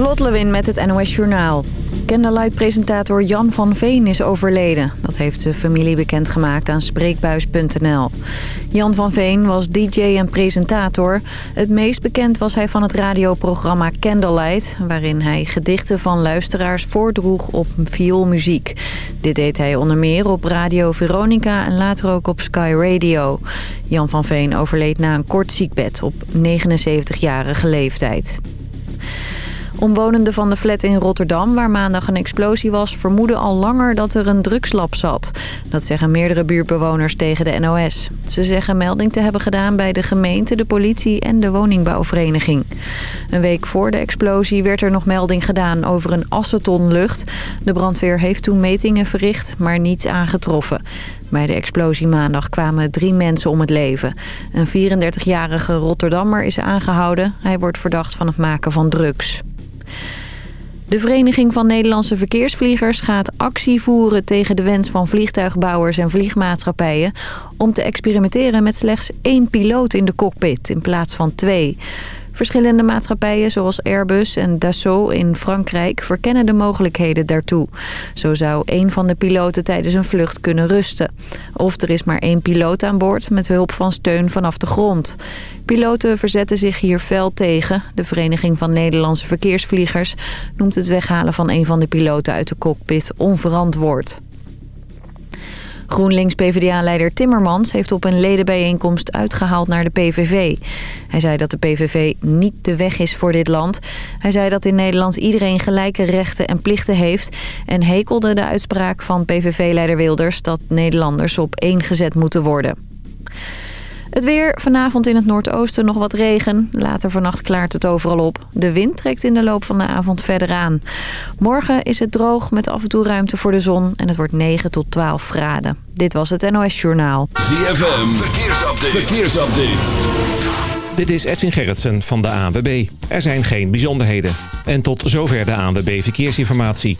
Lot Lewin met het NOS Journaal. Candlelight-presentator Jan van Veen is overleden. Dat heeft zijn familie bekendgemaakt aan Spreekbuis.nl. Jan van Veen was DJ en presentator. Het meest bekend was hij van het radioprogramma Candlelight... waarin hij gedichten van luisteraars voordroeg op vioolmuziek. Dit deed hij onder meer op Radio Veronica en later ook op Sky Radio. Jan van Veen overleed na een kort ziekbed op 79-jarige leeftijd. Omwonenden van de flat in Rotterdam, waar maandag een explosie was... vermoeden al langer dat er een drugslab zat. Dat zeggen meerdere buurtbewoners tegen de NOS. Ze zeggen melding te hebben gedaan bij de gemeente, de politie en de woningbouwvereniging. Een week voor de explosie werd er nog melding gedaan over een acetonlucht. De brandweer heeft toen metingen verricht, maar niets aangetroffen. Bij de explosie maandag kwamen drie mensen om het leven. Een 34-jarige Rotterdammer is aangehouden. Hij wordt verdacht van het maken van drugs. De Vereniging van Nederlandse Verkeersvliegers gaat actie voeren tegen de wens van vliegtuigbouwers en vliegmaatschappijen om te experimenteren met slechts één piloot in de cockpit in plaats van twee. Verschillende maatschappijen zoals Airbus en Dassault in Frankrijk verkennen de mogelijkheden daartoe. Zo zou één van de piloten tijdens een vlucht kunnen rusten. Of er is maar één piloot aan boord met hulp van steun vanaf de grond. Piloten verzetten zich hier fel tegen. De Vereniging van Nederlandse Verkeersvliegers noemt het weghalen van een van de piloten uit de cockpit onverantwoord. GroenLinks-PVDA-leider Timmermans heeft op een ledenbijeenkomst uitgehaald naar de PVV. Hij zei dat de PVV niet de weg is voor dit land. Hij zei dat in Nederland iedereen gelijke rechten en plichten heeft... en hekelde de uitspraak van PVV-leider Wilders dat Nederlanders op één gezet moeten worden. Het weer, vanavond in het noordoosten nog wat regen. Later vannacht klaart het overal op. De wind trekt in de loop van de avond verder aan. Morgen is het droog met af en toe ruimte voor de zon. En het wordt 9 tot 12 graden. Dit was het NOS Journaal. ZFM, verkeersupdate. verkeersupdate. Dit is Edwin Gerritsen van de ANWB. Er zijn geen bijzonderheden. En tot zover de ANWB Verkeersinformatie.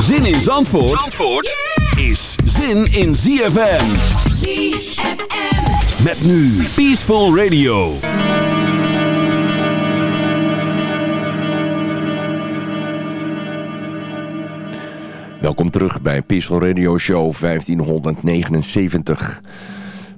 Zin in Zandvoort, Zandvoort is zin in ZFM. ZFM. Met nu Peaceful Radio. Welkom terug bij Peaceful Radio Show 1579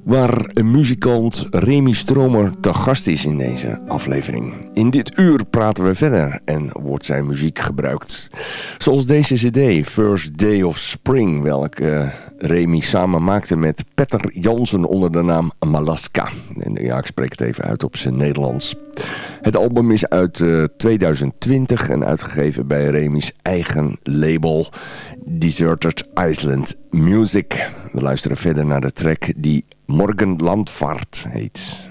waar muzikant Remy Stromer te gast is in deze aflevering. In dit uur praten we verder en wordt zijn muziek gebruikt. Zoals deze cd, First Day of Spring, welke Remy samen maakte met Petter Jansen onder de naam Malaska. En ja, ik spreek het even uit op zijn Nederlands. Het album is uit 2020 en uitgegeven bij Remy's eigen label Deserted Island Music. We luisteren verder naar de track die Morgenlandvaart heet.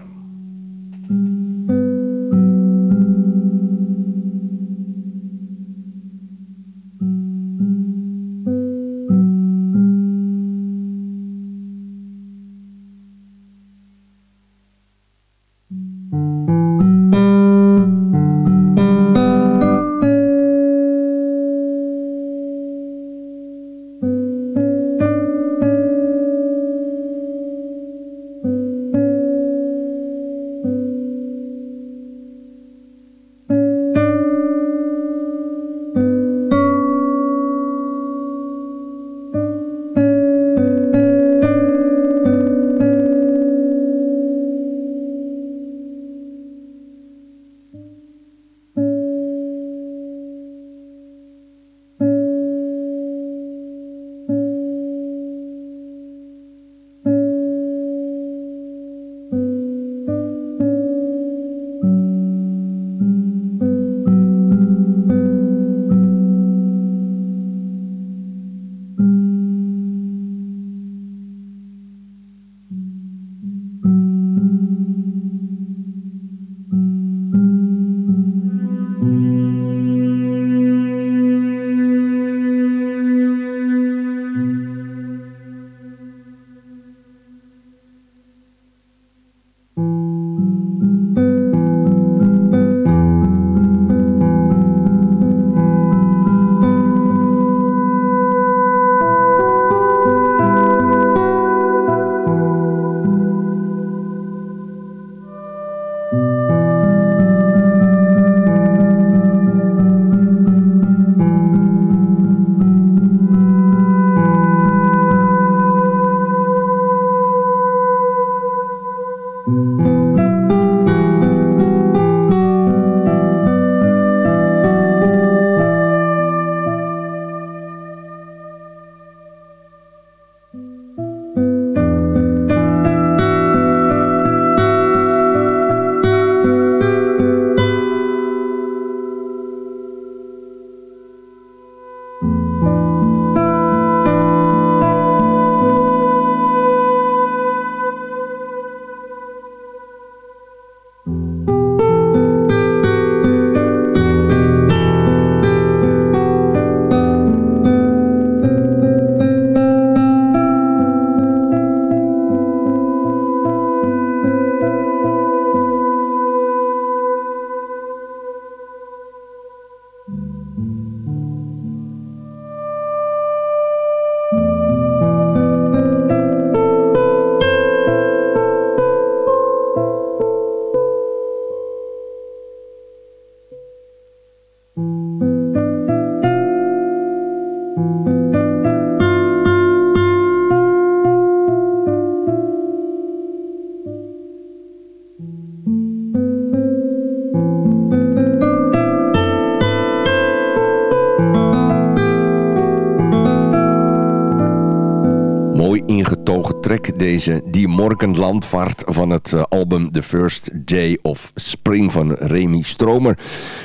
Deze Die Morgenlandvaart van het eh, album The First Day of Spring van Remy Stromer.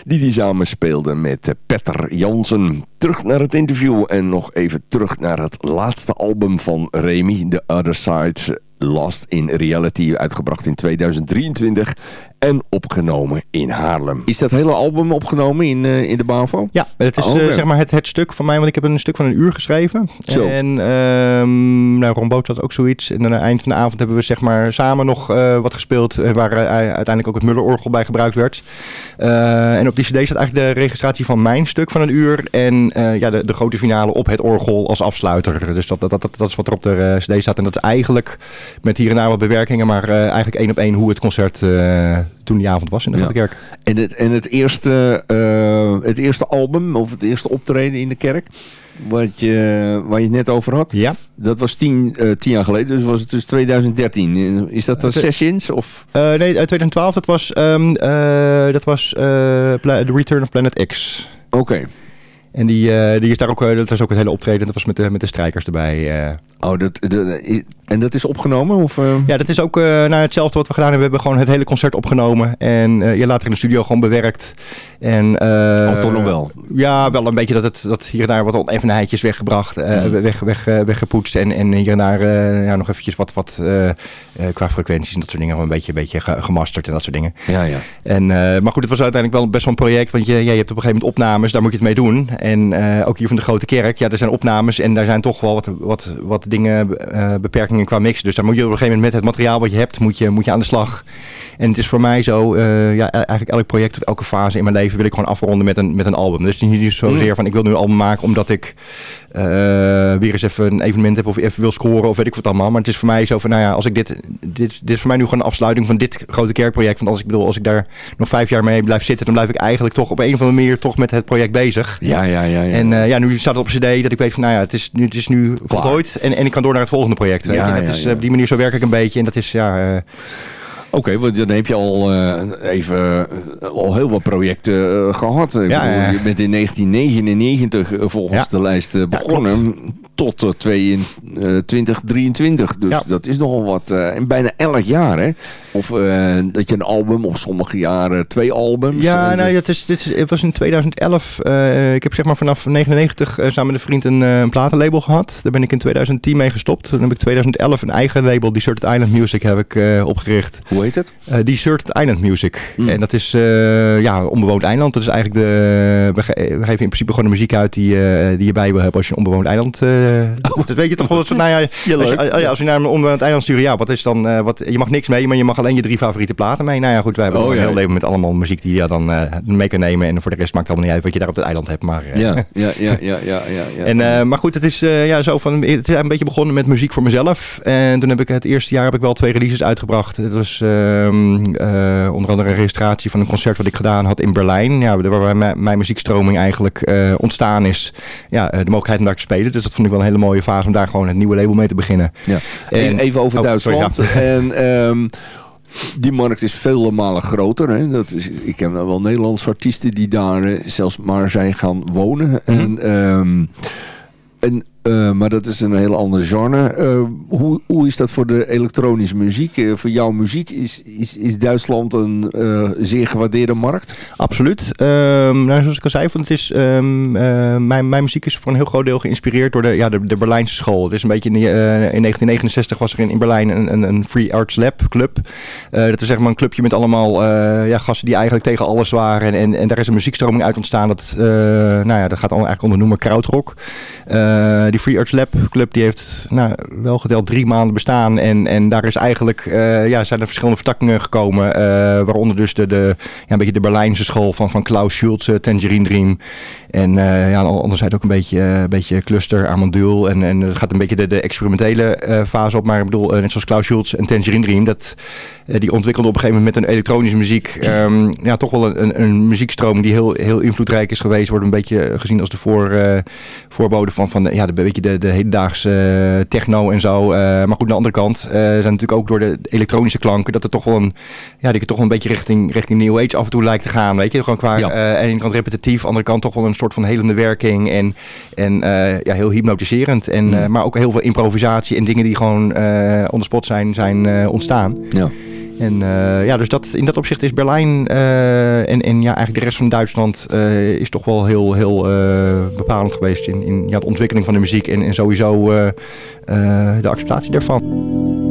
Die die samen speelde met Petter Jansen. Terug naar het interview en nog even terug naar het laatste album van Remy, The Other Side Lost in Reality, uitgebracht in 2023 en opgenomen in Haarlem. Is dat hele album opgenomen in, uh, in de BAVO? Ja, het is oh, uh, zeg maar het, het stuk van mij, want ik heb een stuk van een uur geschreven. Zo. En um, nou, Ron Boot had ook zoiets. En aan het eind van de avond hebben we zeg maar samen nog uh, wat gespeeld, waar uiteindelijk ook het Mullerorgel bij gebruikt werd. en op die cd staat eigenlijk de registratie van mijn stuk van een uur en ja, de, de grote finale op het orgel als afsluiter. Dus dat, dat, dat, dat is wat er op de cd staat. En dat is eigenlijk met hier en daar wat bewerkingen, maar eigenlijk één op één hoe het concert toen die avond was in de ja. kerk. En het, en het, eerste, het eerste album of het eerste optreden in de kerk, wat je, waar je het net over had, ja. dat was tien, uh, tien jaar geleden, dus was het dus 2013. Is dat de Sessions? Of? Uh, nee, 2012, dat was, um, dat was The Return of Planet X. Oké. Okay. En die, uh, die is daar ook, dat was ook het hele optreden. Dat was met de, met de strijkers erbij. Uh. Oh, dat, dat, en dat is opgenomen? Of, uh... Ja, dat is ook uh, nou, hetzelfde wat we gedaan hebben. We hebben gewoon het hele concert opgenomen. En uh, je later in de studio gewoon bewerkt. En, oh, toch nog wel? Ja, wel een beetje dat, het, dat hier en daar wat onevenheidjes weggebracht. Mm. weg, weg, weggepoetst. En, en hier en daar ja, nog eventjes wat, wat qua frequenties en dat soort dingen. Een beetje, een beetje gemasterd en dat soort dingen. Ja, ja. En, maar goed, het was uiteindelijk wel best wel een project. Want je, ja, je hebt op een gegeven moment opnames. Daar moet je het mee doen. En ook hier van de Grote Kerk. Ja, er zijn opnames. En daar zijn toch wel wat, wat, wat dingen, beperkingen qua mix. Dus daar moet je op een gegeven moment met het materiaal wat je hebt, moet je, moet je aan de slag. En het is voor mij zo, uh, ja, eigenlijk elk project of elke fase in mijn leven wil ik gewoon afronden met een, met een album. Dus niet zozeer mm. van ik wil nu een album maken omdat ik uh, weer eens even een evenement heb of even wil scoren of weet ik wat allemaal. Maar het is voor mij zo van, nou ja, als ik dit, dit, dit is voor mij nu gewoon een afsluiting van dit grote kerkproject. Want als ik bedoel, als ik daar nog vijf jaar mee blijf zitten, dan blijf ik eigenlijk toch op een of andere manier toch met het project bezig. Ja, ja, ja. ja. En uh, ja, nu staat het op cd dat ik weet van, nou ja, het is nu, het is nu voltooid en, en ik kan door naar het volgende project. Weet ja? Het is, op die manier zo werk ik een beetje. En dat is, ja... Uh, Oké, okay, want dan heb je al uh, even al heel wat projecten uh, gehad. Ja, bedoel, je bent in 1999 volgens de lijst begonnen tot 2023. Dus dat is nogal wat. en bijna elk jaar, hè? Of uh, dat je een album, of sommige jaren twee albums. Ja, nou, het, is, dit is, het was in 2011. Uh, ik heb zeg maar vanaf 99 uh, samen met een vriend een, een platenlabel gehad. Daar ben ik in 2010 mee gestopt. Dan heb ik 2011 een eigen label, Deserted Island Music, heb ik opgericht. Hoe heet het? Deserted Island Music. Mm. En dat is ja, onbewoond eiland. Dat is eigenlijk de... We, ge we, geven in principe gewoon de muziek uit die, die je bij wil hebben als je een onbewoond eiland... Oh. Dat weet je toch wel. Nou ja, ja, als, je, ja, als je naar een onbewoond eiland stuurt, ja, wat is dan... wat, je mag niks mee, maar je mag alleen je drie favoriete platen mee. Nou ja, goed, wij hebben oh, een heel leven met allemaal muziek die je dan uh, mee kan nemen. En voor de rest maakt het allemaal niet uit wat je daar op het eiland hebt. Maar, ja, ja, ja, ja, ja, ja, En, maar goed, het is ja, zo van, het is een beetje begonnen met muziek voor mezelf. En toen heb ik het eerste jaar heb ik wel twee releases uitgebracht. Het was ehm, onder andere een registratie van een concert wat ik gedaan had in Berlijn. Ja, waar mijn, mijn muziekstroming eigenlijk ontstaan is. Ja, de mogelijkheid om daar te spelen. Dus dat vond ik wel een hele mooie fase om daar gewoon het nieuwe label mee te beginnen. Ja. En, even over oh, Duitsland. Sorry, ja. En um, die markt is vele malen groter. Hè? Dat is, ik ken wel Nederlandse artiesten die daar eh, zelfs maar zijn gaan wonen. Mm -hmm. En, um, en uh, maar dat is een heel ander genre. Uh, hoe, hoe is dat voor de elektronische muziek? Uh, voor jouw muziek is, is, is Duitsland een zeer gewaardeerde markt? Absoluut. Um, nou, zoals ik al zei, van het is, um, mijn, mijn muziek is voor een heel groot deel geïnspireerd door de, ja, de, de Berlijnse school. Het is een beetje in, in 1969 was er in, in Berlijn een, een, een, Free Arts Lab club. dat is zeg maar een clubje met allemaal ja, gasten die eigenlijk tegen alles waren. En, en, en daar is een muziekstroming uit ontstaan. Dat, nou ja, dat gaat eigenlijk onder noemen krautrock die Free Arts Lab Club die heeft nou, wel geteld drie maanden bestaan. En, en daar is eigenlijk, uh, ja, zijn er verschillende vertakkingen gekomen. Uh, waaronder dus de, de, ja, een beetje de Berlijnse school van, van Klaus Schulze, Tangerine Dream. En uh, ja, anderzijds ook een beetje, een beetje cluster, Amandul. En, en het gaat een beetje de, de experimentele fase op. Maar ik bedoel, net zoals Klaus Schulze en Tangerine Dream, dat, die ontwikkelde op een gegeven moment met een elektronische muziek. Um, ja, toch wel een, een muziekstroom die heel, heel invloedrijk is geweest. Wordt een beetje gezien als de voor, voorbode van, van de, ja, de beetje de, de hedendaagse eh, techno en zo. Eh, maar goed, aan de andere kant zijn natuurlijk ook door de elektronische klanken dat het toch wel een, ja, die toch wel een beetje richting, richting New Age af en toe lijkt te gaan. Weet je, gewoon qua, ja. uh, ene kant repetitief, andere kant toch wel een soort soort van helende werking en, en ja, heel hypnotiserend. En, mm. maar ook heel veel improvisatie en dingen die gewoon on the spot zijn, zijn ontstaan. Ja. En ja, dus dat, in dat opzicht is Berlijn en, en ja, eigenlijk de rest van Duitsland is toch wel heel, heel bepalend geweest in, in ja, de ontwikkeling van de muziek en, en sowieso de acceptatie daarvan.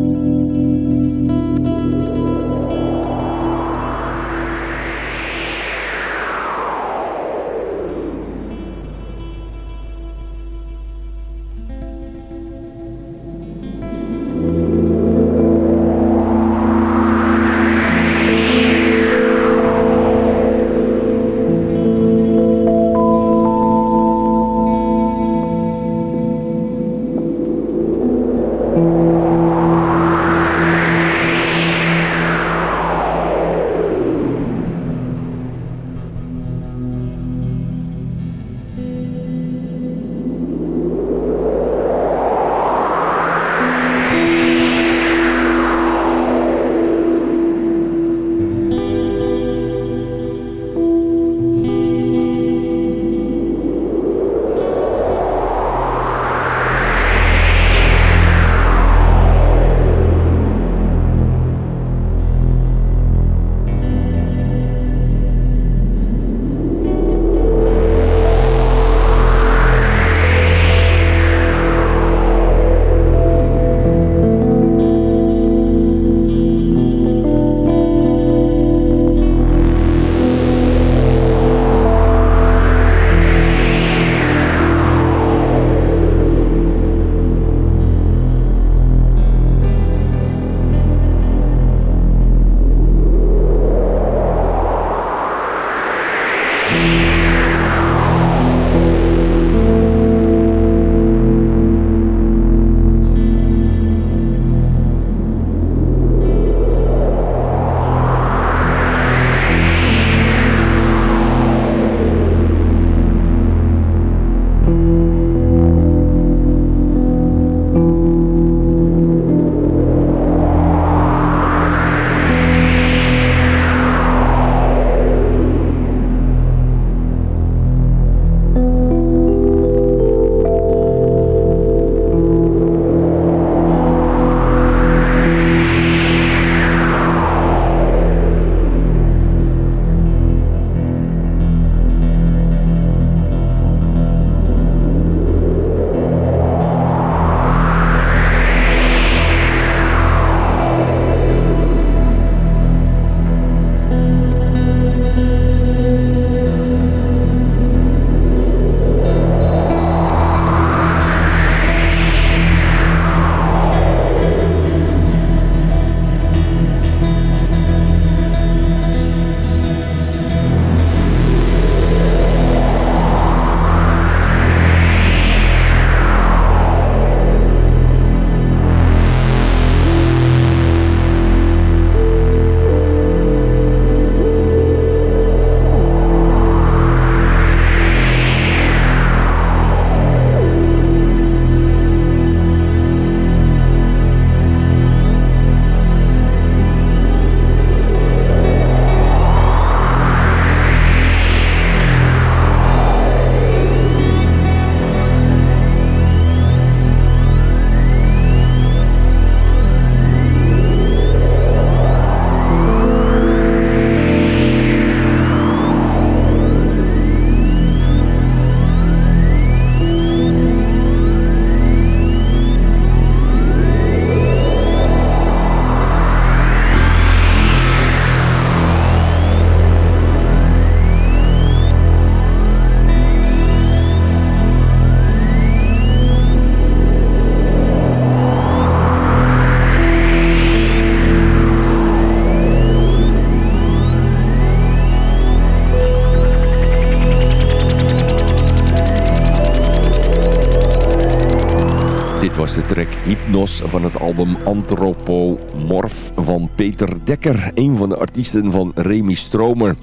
Van het album Anthropomorph van Peter Dekker, een van de artiesten van Remy Stromer,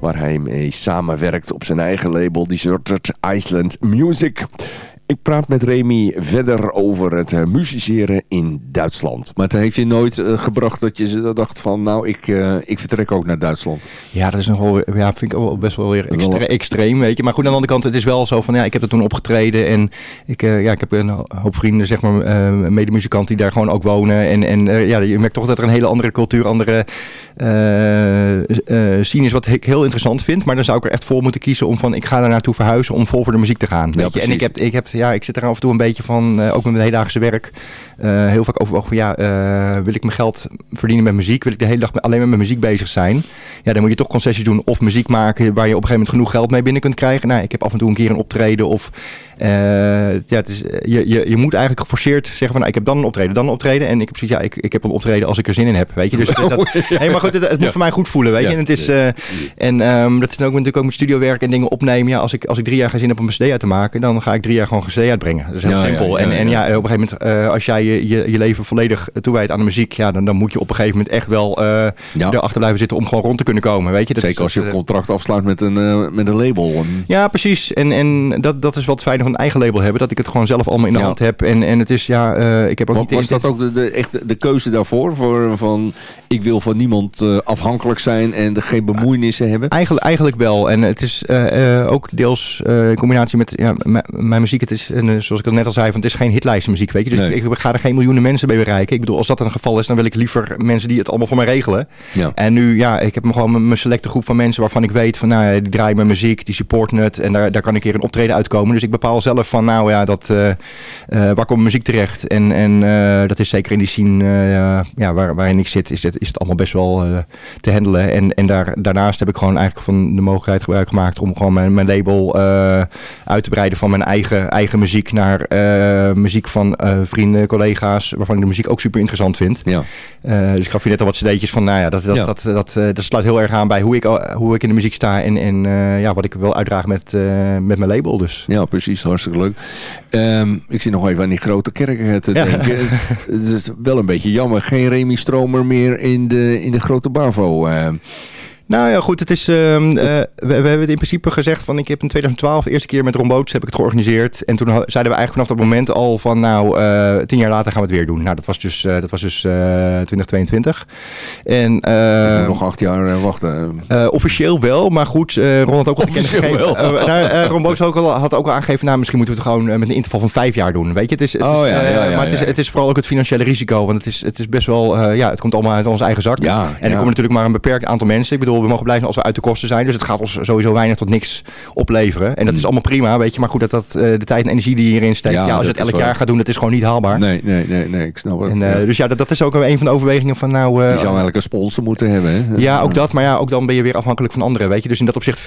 waar hij mee samenwerkt op zijn eigen label Deserted Iceland Music. Ik praat met Remy verder over het uh, musiceren in Duitsland. Maar het heeft je nooit uh, gebracht dat je dacht van... nou, ik, uh, ik vertrek ook naar Duitsland. Ja, dat is nog wel, ja, vind ik ook best wel weer extre extreem, weet je. Maar goed, aan de andere kant, het is wel zo van... ja, ik heb er toen opgetreden en ik, ja, ik heb een hoop vrienden, zeg maar, medemuzikanten... die daar gewoon ook wonen. En, en ja, je merkt toch dat er een hele andere cultuur, andere scene is... wat ik heel interessant vind. Maar dan zou ik er echt voor moeten kiezen om van... ik ga daar naartoe verhuizen om vol voor de muziek te gaan. Weet ja, je? En ik heb, ik heb, ja, ik zit er af en toe een beetje van, uh, ook met mijn hedendaagse werk, uh, heel vaak overwogen van ja, uh, wil ik mijn geld verdienen met muziek? Wil ik de hele dag alleen maar met muziek bezig zijn? Ja, dan moet je toch concessies doen of muziek maken waar je op een gegeven moment genoeg geld mee binnen kunt krijgen. Nou, ik heb af en toe een keer een optreden of ja, het is, je, je, je moet eigenlijk geforceerd zeggen van nou, ik heb dan een optreden, dan een optreden. En ik heb zoiets, ja, ik, ik heb een optreden als ik er zin in heb, weet je. Dus dat, hey, maar goed, het, het moet voor mij goed voelen, weet je. En het is, en um, dat is ook natuurlijk ook met studiowerk en dingen opnemen. Ja, als ik, als ik drie jaar geen zin heb om een CD uit te maken, dan ga ik drie jaar gewoon een CD uitbrengen. Dat is heel simpel. en, en ja, op een gegeven moment, als jij je, je, je leven volledig toewijdt aan de muziek, ja, dan, dan moet je op een gegeven moment echt wel uh, erachter blijven zitten om gewoon rond te kunnen komen. Weet je? Dat Zeker als je een contract afsluit met een, uh, met een label. Ja, precies. En, en dat, dat is wat fijn van een eigen label hebben. Dat ik het gewoon zelf allemaal in de hand heb. En, en het is, ja, ik heb ook wat, niet... Was dat ook de, de, echt de keuze daarvoor? Voor, van, ik wil van niemand afhankelijk zijn en geen bemoeienissen hebben? Eigenlijk, eigenlijk wel. En het is ook deels in combinatie met ja, mijn muziek. Het is, en, zoals ik al net al zei, van, het is geen hitlijstenmuziek, weet je. Dus nee. ik, ik, ga er geen miljoenen mensen mee bereiken. Ik bedoel, als dat een geval is, dan wil ik liever mensen die het allemaal voor mij regelen. Ja. En nu, ja, ik heb gewoon mijn selecte groep van mensen waarvan ik weet van, nou, die draaien mijn muziek, die supporten het. En daar, daar kan ik keer een optreden uitkomen. Dus ik bepaal zelf van, nou ja, dat, uh, uh, waar komt muziek terecht? En, en uh, dat is zeker in die scene ja, waar, waarin ik zit, is het, is het allemaal best wel te handelen. En, en daar, daarnaast heb ik gewoon eigenlijk van de mogelijkheid gebruik gemaakt om gewoon mijn, mijn label uit te breiden van mijn eigen, eigen muziek naar muziek van vrienden, collega's, waarvan ik de muziek ook super interessant vind. Ja. Uh, dus ik gaf je net al wat cd'tjes van, nou ja, dat, dat, ja. dat, dat, uh, dat, sluit heel erg aan bij hoe ik, hoe ik in de muziek sta en, en uh, ja, wat ik wil uitdragen met, met mijn label. Dus. Ja, precies. Hartstikke leuk. Um, ik zit nog even aan die grote kerken te ja. denken. Het is wel een beetje jammer. Geen Remy Stromer meer in de, in de grote Bavo. Nou ja, goed. Het is, uh, uh, we, we, hebben het in principe gezegd van ik heb in 2012 de eerste keer met Romboots heb ik het georganiseerd. En toen zeiden we eigenlijk vanaf dat moment al van nou, uh, tien jaar later gaan we het weer doen. Nou, dat was dus, dat was dus 2022. En, nog acht jaar wachten. officieel wel, maar goed. Ron had ook al wel. nou, Romboots ook al, had ook al aangegeven, nou misschien moeten we het gewoon met een interval van vijf jaar doen. Weet je, het is, het oh, is, ja, ja, ja, maar het is, het is vooral ook het financiële risico. Want het is, het is best wel, ja, het komt allemaal uit onze eigen zak. Ja, en er komen natuurlijk maar een beperkt aantal mensen. Ik bedoel, we mogen blijven als we uit de kosten zijn. Dus het gaat ons sowieso weinig tot niks opleveren. En dat is allemaal prima, weet je. Maar goed, dat, dat uh, de tijd en energie die je hierin steekt. Ja, ja als je het elk jaar gaat doen, dat is gewoon niet haalbaar. Nee, nee, nee, nee ik snap het. En, ja. Dus ja, dat, dat is ook een van de overwegingen van nou... Je zou eigenlijk een sponsor moeten hebben, hè? Ja, ook dat. Maar ja, ook dan ben je weer afhankelijk van anderen, weet je. Dus in dat opzicht,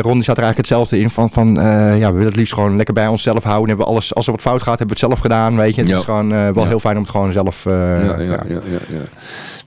Ron zat er eigenlijk hetzelfde in. Van, van ja, we willen het liefst gewoon lekker bij onszelf houden. Hebben we alles, als er wat fout gaat, hebben we het zelf gedaan, weet je. Het is gewoon wel heel fijn om het gewoon zelf... ja, ja, ja, ja, ja.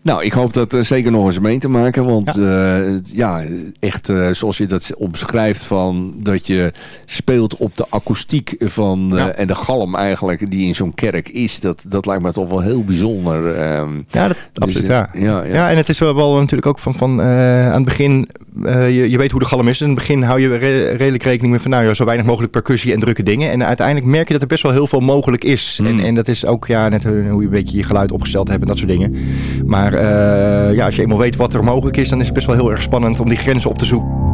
Nou, ik hoop dat uh, zeker nog eens mee te maken. Want ja, uh, ja echt uh, zoals je dat omschrijft van dat je speelt op de akoestiek van ja. en de galm eigenlijk die in zo'n kerk is. Dat, dat lijkt me toch wel heel bijzonder. Um, ja, dat, dus, absoluut. Ja. Ja, ja. en het is wel, wel natuurlijk ook van, van aan het begin, je, je weet hoe de galm is. In het begin hou je re redelijk rekening met van nou, ja, zo weinig mogelijk percussie en drukke dingen. En uiteindelijk merk je dat er best wel heel veel mogelijk is. Mm. En, en dat is ook ja, net hoe je een beetje je geluid opgesteld hebt en dat soort dingen. Maar uh, ja, als je eenmaal weet wat er mogelijk is, dan is het best wel heel erg spannend om die grenzen op te zoeken.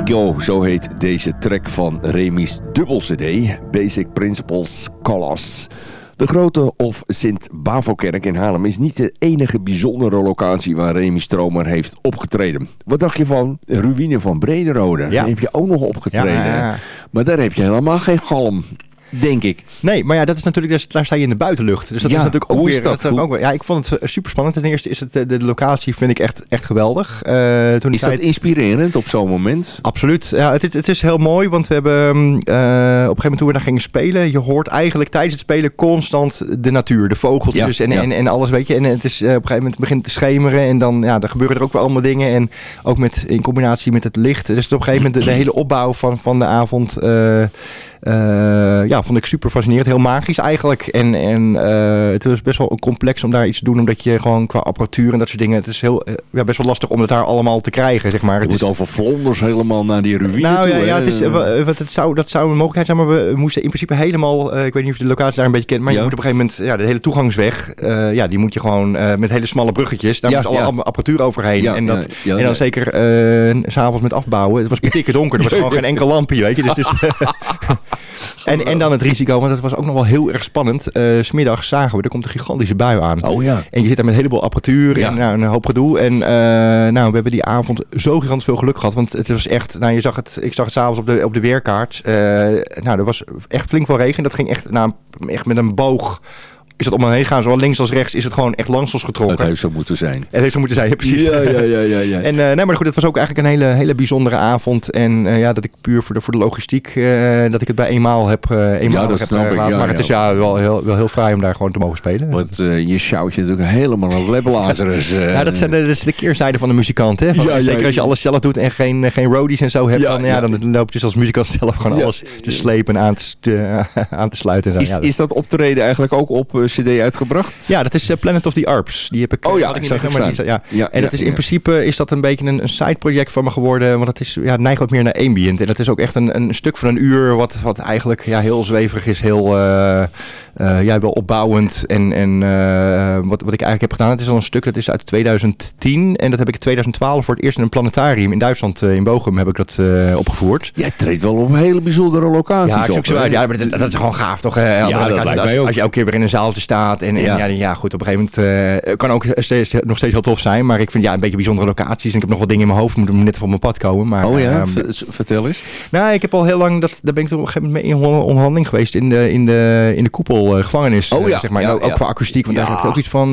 Indigo, zo heet deze track van Remy's dubbel CD, Basic Principles Colors. De Grote of Sint-Bavokerk in Haarlem is niet de enige bijzondere locatie waar Remy Stromer heeft opgetreden. Wat dacht je van Ruïne van Brederode? Ja. Daar heb je ook nog opgetreden. Ja, ja, ja. Maar daar heb je helemaal geen galm, denk ik. Nee, maar ja, dat is natuurlijk, dus- daar sta je in de buitenlucht. Dus dat Ja, is natuurlijk ook hoe is weer. dat? ook weer- ja, ik vond het super spannend. Ten eerste is het eh, de, de locatie vind ik echt, echt geweldig. Eh, toen Is dat inspirerend op zo'n moment? Absoluut. Ja, het, is- het is heel mooi, want we hebben mm, eh, op een gegeven moment toen we daar gingen spelen, je hoort eigenlijk tijdens het spelen constant de natuur, de vogeltjes Ja, en, ja. en, en alles, weet je. En het is eh, op een gegeven moment begint te schemeren en dan ja, er gebeuren er ook wel allemaal dingen en ook met in combinatie met het licht. Dus op een gegeven moment de, de hele opbouw van, van de avond. Eh, ja, vond ik super fascinerend. Heel magisch eigenlijk. En, en eh, het was best wel complex om daar iets te doen. Omdat je gewoon qua apparatuur en dat soort dingen. Het is heel, eh, ja, best wel lastig om het daar allemaal te krijgen, zeg maar. Je Het moet is, over Vlonders helemaal naar die ruïne nou toe. ja, ja het is, wa- wat het zou, dat zou een mogelijkheid zijn. Maar we moesten in principe helemaal... ik weet niet of je de locatie daar een beetje kent. Maar Ja. je moet op een gegeven moment... Ja, de hele toegangsweg... ja, die moet je gewoon met hele smalle bruggetjes... Daar Ja, moest alle ja. apparatuur overheen. En, dat, en dan zeker s s'avonds met afbouwen. Het was pikken donker. Er was gewoon geen enkel lampje, weet je. Dus, is, en, en dan het risico, want dat was ook nog wel heel erg spannend. Eh, s Smiddags zagen we, er komt een gigantische bui aan. Oh ja. En je zit daar met een heleboel apparatuur Ja. en nou, een hoop gedoe. En eh, nou, we hebben die avond zo gigantisch veel geluk gehad. Want het was echt, nou, je zag het, ik zag het s'avonds op de, op de weerkaart. Eh, nou, er was echt flink veel regen. Dat ging echt, nou, echt met een boog. Is het om me heen gaan, zowel links als rechts, is het gewoon echt langs ons getrokken. Het heeft zo moeten zijn. Het heeft zo moeten zijn, ja, precies. Ja, ja, ja, ja. ja. En eh, nee, maar goed, het was ook eigenlijk een hele, hele bijzondere avond. En eh, ja, dat ik puur voor de, voor de logistiek, eh, dat ik het bij eenmaal heb, eenmaal dat heb snap ik, ja, Maar het ja. is ja, wel, heel, wel heel fraai om daar gewoon te mogen spelen. Want je sjouwt je natuurlijk helemaal het leblazers. Ja, dat, zijn de, dat is de keerzijde van de muzikant. Hè? Ja, ja, zeker als je ja. alles zelf doet en geen, geen roadies en zo hebt. Ja, dan, ja, ja. dan loop je dus als muzikant zelf gewoon Ja. alles te slepen en aan te, aan te sluiten. En zo. is, ja, dat, is dat optreden eigenlijk ook op cd uitgebracht? ja, dat is eh, Planet of the Arps. Die heb ik, Oh eh, ja, had ik niet hem maar die ja. Ja, En dat ja, is in ja. principe is dat een beetje een, een side project van me geworden. Want het is, ja, het neigt wat meer naar ambient. En dat is ook echt een, een stuk van een uur wat, wat eigenlijk ja, heel zweverig is. Heel eh, eh, ja, wel opbouwend. En, en eh, wat, wat ik eigenlijk heb gedaan, het is al een stuk dat is uit 2010. En dat heb ik in 2012 voor het eerst in een planetarium in Duitsland, eh, in Bochum, heb ik dat eh, opgevoerd. Jij treedt wel op hele bijzondere locaties Ja, ik op. zoek ze hè? uit. ja, maar dat is, dat is gewoon gaaf, toch? eh, dat als, lijkt als, mij ook. als je elke keer weer in een staat. En, en Ja. ja. Ja, goed, op een gegeven moment eh, kan ook steeds, nog steeds heel tof zijn. Maar ik vind ja, een beetje bijzondere locaties. En ik heb nog wat dingen in mijn hoofd, moeten net op mijn pad komen. Maar, Oh ja, ehm, vertel eens. nou, ik heb al heel lang, dat, daar ben ik op een gegeven moment mee in onderhandeling geweest in de, in de, in de koepel eh, gevangenis. Oh eh, ja, zeg maar. ook, voor akoestiek, want daar heb ik ook iets van,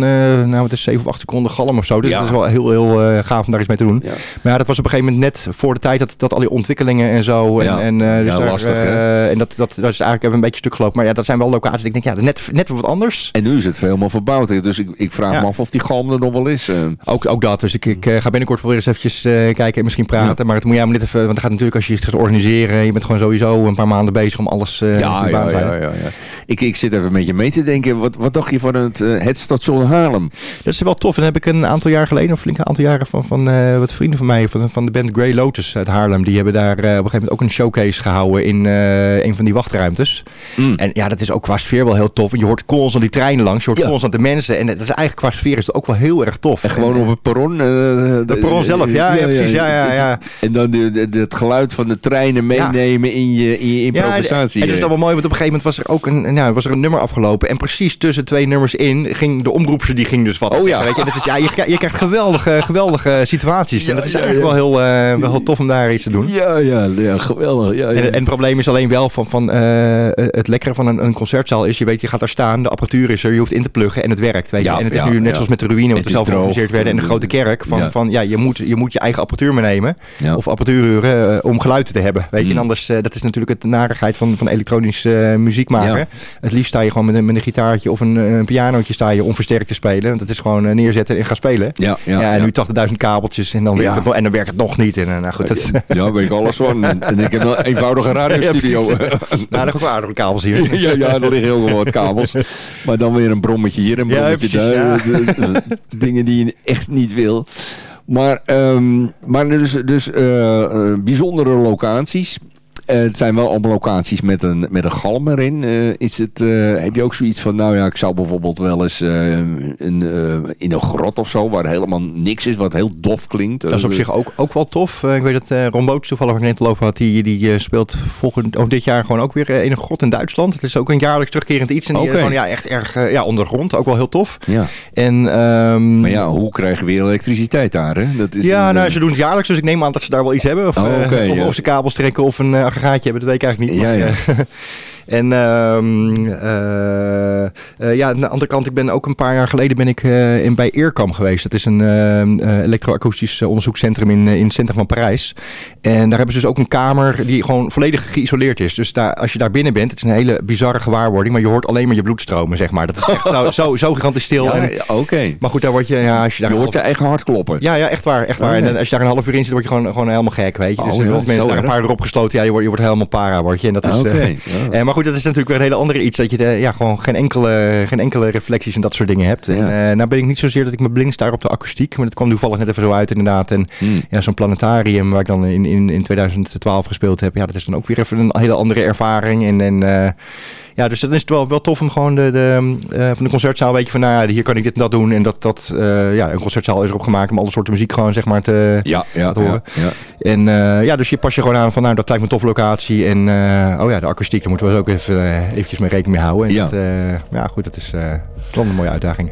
nou het is 7 of 8 seconden galm of zo. Dus dat is wel heel, heel gaaf om daar iets mee te doen. Maar ja, dat was op een gegeven moment net voor de tijd dat, dat al die ontwikkelingen en zo. En, en, dus daar, lastig, en dat, dat, dat is eigenlijk even een beetje stuk gelopen. Maar ja, dat zijn wel locaties. Ik denk, ja, net, net wat anders. En nu is het helemaal verbouwd. Dus ik, ik vraag Ja. me af of die galm er nog wel is. eh. Ook, ook dat. Dus ik, ik eh, ga binnenkort weer eens eventjes eh, kijken en misschien praten. Maar het moet jij maar net even, want het gaat natuurlijk als je het gaat organiseren. Je bent gewoon sowieso een paar maanden bezig om alles eh ja, in baan ja, te ja, ja, ja. Ik, ik zit even met je mee te denken. Wat, wat dacht je van het, het station Haarlem? Dat is wel tof. En heb ik een aantal jaar geleden, een flink aantal jaren van, van wat vrienden van mij, van, van de band Grey Lotus uit Haarlem. Die hebben daar op een gegeven moment ook een showcase gehouden in een van die wachtruimtes. Mm. En ja, dat is ook qua sfeer wel heel tof. Want je hoort constant die treinen langs, je hoort Ja. constant de mensen. En dat is eigenlijk qua sfeer is het ook wel heel erg tof. En gewoon En, op het perron. eh, de perron zelf, ja, ja, precies. Ja, ja, ja. En dan de, de, het geluid van de treinen meenemen in, je, in je improvisatie. Ja, en dat is wel mooi, want op een gegeven moment was er ook een, nou, was er een nummer afgelopen. En precies tussen twee nummers in ging de omroepster, die ging dus wat Oh ja. Weet je? En dat is, ja, je, krijgt- je krijgt geweldige, geweldige situaties. Ja, en dat is ja, eigenlijk ja. wel, heel, eh, wel heel tof om daar iets te doen. Ja, ja, ja, geweldig. Ja, ja. En, en het probleem is alleen wel van, van eh, het lekkere van een, een concertzaal is, je weet, je gaat daar staan, de apparatuur is er, je hoeft in te pluggen en het werkt. Weet je? Ja, en het is ja, nu net ja. zoals met de ruïne, wat is zelf georganiseerd werden, en de grote kerk. Van, Ja. van ja, je moet, je moet je eigen apparatuur meenemen. Of apparatuurhuren eh, om geluid te hebben. Weet je, Mm. en anders, eh, dat is natuurlijk het narigheid van, van elektronisch eh, muziek maken. Het liefst sta je gewoon met een, met een gitaartje of een, een pianootje sta je onversterkt te spelen. Want het is gewoon neerzetten en gaan spelen. Ja, ja, Ja, en nu 80.000 kabeltjes en dan, werkt het, nog- en dan werkt het nog niet. En, nou goed, dat Ja, weet ik alles van. En ik heb een eenvoudige radiostudio. Ja, nou, er ook wel aardige kabels hier. ja, ja, er liggen heel gewoon wat kabels. Maar dan weer een brommetje hier, een Ja, brommetje precies, daar. ja. De- Dingen die je echt niet wil. Maar, ehm, maar dus, dus eh, eh, bijzondere locaties. Het zijn wel allemaal locaties met een, met een galm erin. is het, heb je ook zoiets van, nou ja, ik zou bijvoorbeeld wel eens een, in een grot of zo, waar helemaal niks is, wat heel dof klinkt. Dat is op zich ook, ook wel tof. ik weet dat uh, Ron Boots toevallig waar ik net over had, die, die speelt volgend, ook dit jaar gewoon ook weer in een grot in Duitsland. Het is ook een jaarlijks terugkerend iets. En die gewoon ja, echt erg ja, ondergrond. Ook wel heel tof. Ja. En, um, maar ja, hoe krijgen we weer elektriciteit daar? Hè? Dat is ja, nou, ze doen het jaarlijks. Dus ik neem aan dat ze daar wel iets hebben. Of, oh, okay, of, of, ze kabels trekken of een aggregaatje hebben. Dat weet ik eigenlijk niet. Ja, ja. En um, uh, ja, aan de andere kant, ik ben ook een paar jaar geleden ben ik uh, in, bij Eerkam geweest. Dat is een uh, elektroakoestisch onderzoekscentrum in, in het centrum van Parijs. En daar hebben ze dus ook een kamer die gewoon volledig geïsoleerd is. Dus daar, als je daar binnen bent, het is een hele bizarre gewaarwording, maar je hoort alleen maar je bloedstromen, zeg maar. Dat is echt zo, zo, zo gigantisch stil. Ja, Oké. Maar goed, daar word je, ja, als je daar... Je hoort je eigen hart kloppen. Ja, ja, echt waar, echt waar. En als je daar een half uur in zit, word je gewoon, gewoon helemaal gek, weet je. Oh, dus als mensen daar een paar erop gesloten, ja, je wordt, je wordt helemaal para, word je. En dat is... Okay. Uh, maar goed, dat is natuurlijk weer een hele andere iets. Dat je de, ja, gewoon geen enkele, geen enkele reflecties en dat soort dingen hebt. En, uh, nou ben ik niet zozeer dat ik me blind sta op de akoestiek. Maar dat kwam toevallig net even zo uit inderdaad. En hmm. ja, zo'n planetarium waar ik dan in, in, in 2012 gespeeld heb. Ja, dat is dan ook weer even een hele andere ervaring. En, en uh, ja, dus dan is het wel, wel tof om gewoon de, de, uh, van de concertzaal, weet je, van nou ja, hier kan ik dit en dat doen. En dat, dat uh, ja, een concertzaal is erop gemaakt om alle soorten muziek gewoon, zeg maar, te, ja, ja, te horen. Ja, ja. En uh, ja, dus je pas je gewoon aan van, nou, dat lijkt me een toffe locatie. En oh ja, de akoestiek, daar moeten we ook even eventjes mee rekening mee houden. En ja. Dat, ja, goed, dat is wel een mooie uitdaging.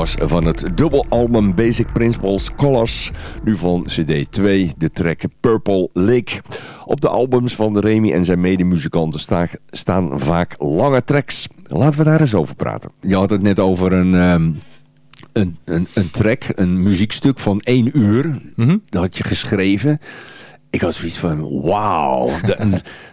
Was van het dubbelalbum Basic Principles Colors. Nu van CD 2, de track Purple Lake. Op de albums van de Remy en zijn medemuzikanten staan vaak lange tracks. Laten we daar eens over praten. Je had het net over een... Um, een, een, een track, een muziekstuk van één uur. Mm Dat had je geschreven. Ik had zoiets van, wauw.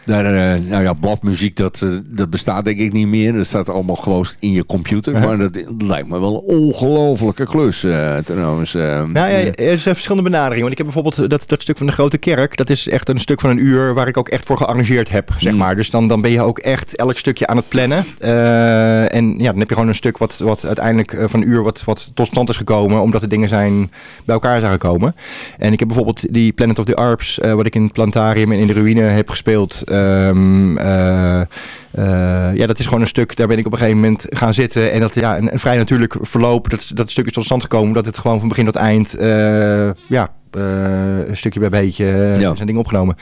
Daar, uh, nou ja, bladmuziek, dat, uh, dat bestaat denk ik niet meer. Dat staat allemaal gewoon in je computer. Maar dat, lijkt me wel een ongelofelijke klus uh, trouwens. nou ja, er zijn verschillende benaderingen. Want ik heb bijvoorbeeld dat, dat stuk van de Grote Kerk. Dat is echt een stuk van een uur waar ik ook echt voor gearrangeerd heb, zeg mm. maar. Dus dan, dan ben je ook echt elk stukje aan het plannen. en ja, dan heb je gewoon een stuk wat, wat uiteindelijk van een uur wat, wat tot stand is gekomen. Omdat de dingen zijn bij elkaar zijn gekomen. En ik heb bijvoorbeeld die Planet of the Arps, wat ik in het plantarium en in de ruïne heb gespeeld... Um, ja, dat is gewoon een stuk, daar ben ik op een gegeven moment gaan zitten. En dat ja, een, een vrij natuurlijk verloop, dat, dat stuk is tot stand gekomen. Dat het gewoon van begin tot eind, ja, een stukje bij beetje uh, zijn dingen opgenomen.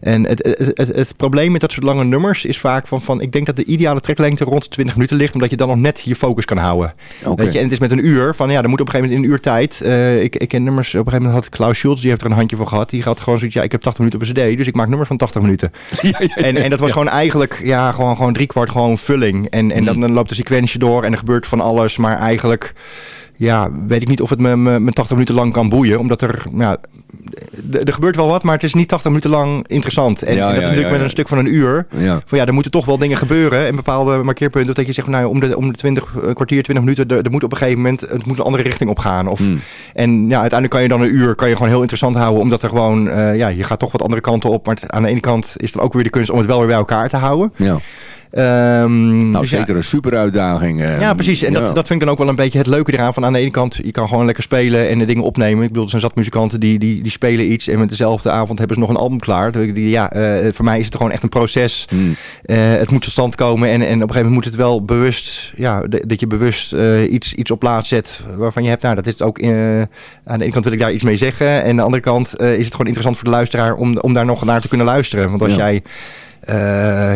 En het, het, het, het, probleem met dat soort lange nummers is vaak van, van... Ik denk dat de ideale treklengte rond de 20 minuten ligt... omdat je dan nog net je focus kan houden. Weet je? En het is met een uur van... Ja, dan moet op een gegeven moment in een uur tijd... Uh, ik, ik ken nummers... Op een gegeven moment had Klaus Schultz... die heeft er een handje van gehad. Die had gewoon zoiets... Ja, ik heb 80 minuten op een cd... dus ik maak nummers van 80 minuten. Ja, ja, en, en dat was gewoon eigenlijk... Ja, gewoon, gewoon driekwart gewoon vulling. En, en dan, mm. dan loopt de sequentie door... en er gebeurt van alles... maar eigenlijk ja, weet ik niet of het me, me, me 80 minuten lang kan boeien. Omdat er, ja, er gebeurt wel wat, maar het is niet 80 minuten lang interessant. En, dat is natuurlijk met een stuk van een uur. Van ja, er moeten toch wel dingen gebeuren. En bepaalde markeerpunten. Dat je zegt, nou, om de, om de 20, een kwartier, 20 minuten, er, er, moet op een gegeven moment het moet een andere richting op gaan. Of, hmm. En ja, uiteindelijk kan je dan een uur kan je gewoon heel interessant houden. Omdat er gewoon, uh, ja, je gaat toch wat andere kanten op. Maar aan de ene kant is dan ook weer de kunst om het wel weer bij elkaar te houden. Ja. Um, nou, dus zeker een super uitdaging. Uh, ja, precies. En dat, dat vind ik dan ook wel een beetje het leuke eraan. Van aan de ene kant, je kan gewoon lekker spelen en de dingen opnemen. Ik bedoel, er zijn zat muzikanten die, die, die spelen iets en met dezelfde avond hebben ze nog een album klaar. Die, ja, uh, voor mij is het gewoon echt een proces. Hmm. Uh, het moet tot stand komen en, en op een gegeven moment moet het wel bewust, ja, dat je bewust iets, iets op plaats zet waarvan je hebt, nou, dat is ook, aan de ene kant wil ik daar iets mee zeggen. En aan de andere kant is het gewoon interessant voor de luisteraar om, om daar nog naar te kunnen luisteren. Want als jij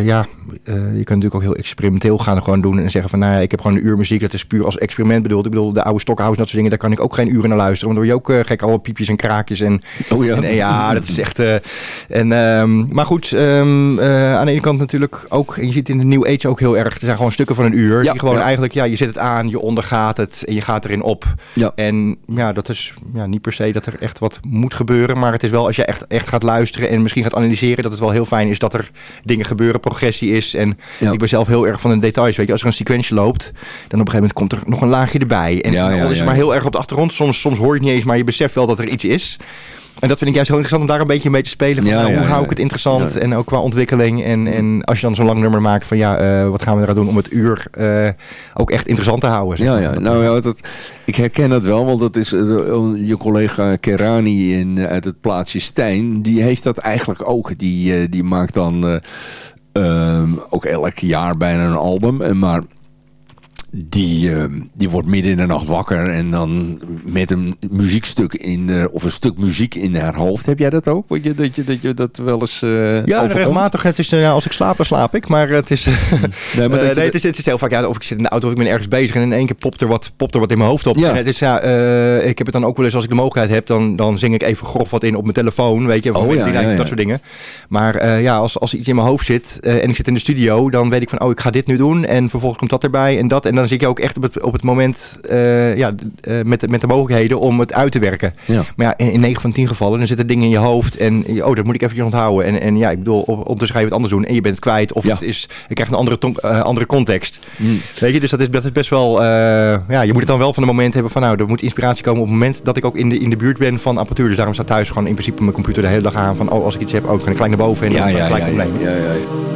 ja, uh, je kan natuurlijk ook heel experimenteel gaan gewoon doen en zeggen van nou ja, ik heb gewoon een uur muziek, dat is puur als experiment bedoeld. Ik bedoel, de oude Stockenhouse, dat soort dingen, daar kan ik ook geen uren naar luisteren, want dan word je ook uh, gek, alle piepjes en kraakjes en, oh ja. En, ja, dat is echt. en, um, maar goed, um, aan de ene kant natuurlijk ook, en je ziet in de New Age ook heel erg, er zijn gewoon stukken van een uur, ja, die gewoon eigenlijk, ja, je zet het aan, je ondergaat het en je gaat erin op. Ja. En ja, dat is ja, niet per se dat er echt wat moet gebeuren, maar het is wel als je echt, echt gaat luisteren en misschien gaat analyseren, dat het wel heel fijn is dat er dingen gebeuren, progressie is. En ik ben zelf heel erg van de details. Weet je, als er een sequentie loopt, dan op een gegeven moment komt er nog een laagje erbij. En ja, ja, is maar heel erg op de achtergrond. Soms, soms hoor je het niet eens, maar je beseft wel dat er iets is. En dat vind ik juist heel interessant om daar een beetje mee te spelen. Van, nou, hoe hou ik het interessant en ook qua ontwikkeling. En, en als je dan zo'n lang nummer maakt van ja, uh, wat gaan we eraan doen om het uur uh, ook echt interessant te houden. Ja, ja. nou ja, dat, ik herken dat wel, want dat is uh, je collega Kerani in, uit het plaatsje Stijn. Die heeft dat eigenlijk ook. Die, die maakt dan um, ook elk jaar bijna een album. Maar die, uh, die wordt midden in de nacht wakker en dan met een muziekstuk in de, of een stuk muziek in haar hoofd. Heb jij dat ook? Word je, dat, je, dat je dat wel eens uh, Ja, regelmatig. Het is, uh, als ik slaap, dan slaap ik. Maar het is, nee, maar nee, het, is, het is heel vaak, ja, of ik zit in de auto of ik ben ergens bezig en in één keer popt er wat, popt er wat in mijn hoofd op. Ja. En het is, ja, ik heb het dan ook wel eens, als ik de mogelijkheid heb, dan, dan zing ik even grof wat in op mijn telefoon. Weet je, oh, ja, ja, dat soort dingen. Maar ja, als, als iets in mijn hoofd zit en ik zit in de studio, dan weet ik van, oh, ik ga dit nu doen. En vervolgens komt dat erbij en dat. En dan dan zit je ook echt op het, op het moment uh, ja, uh, met, met de mogelijkheden om het uit te werken. Ja. Maar ja, in, in 9 van 10 gevallen, dan zitten dingen in je hoofd en oh, dat moet ik even onthouden. En, en ja, ik bedoel, je wat anders doen en je bent het kwijt. Of ja. het is, je krijgt een andere, uh, andere context. Mm. Weet je, dus dat is, dat is best wel, ja, je moet het dan wel van een moment hebben van nou, er moet inspiratie komen op het moment dat ik ook in de, in de buurt ben van apparatuur. Dus daarom staat thuis gewoon in principe mijn computer de hele dag aan van oh, als ik iets heb, oh, kan ik gelijk naar boven en ja, dan ja, gelijk ja, ja, ja,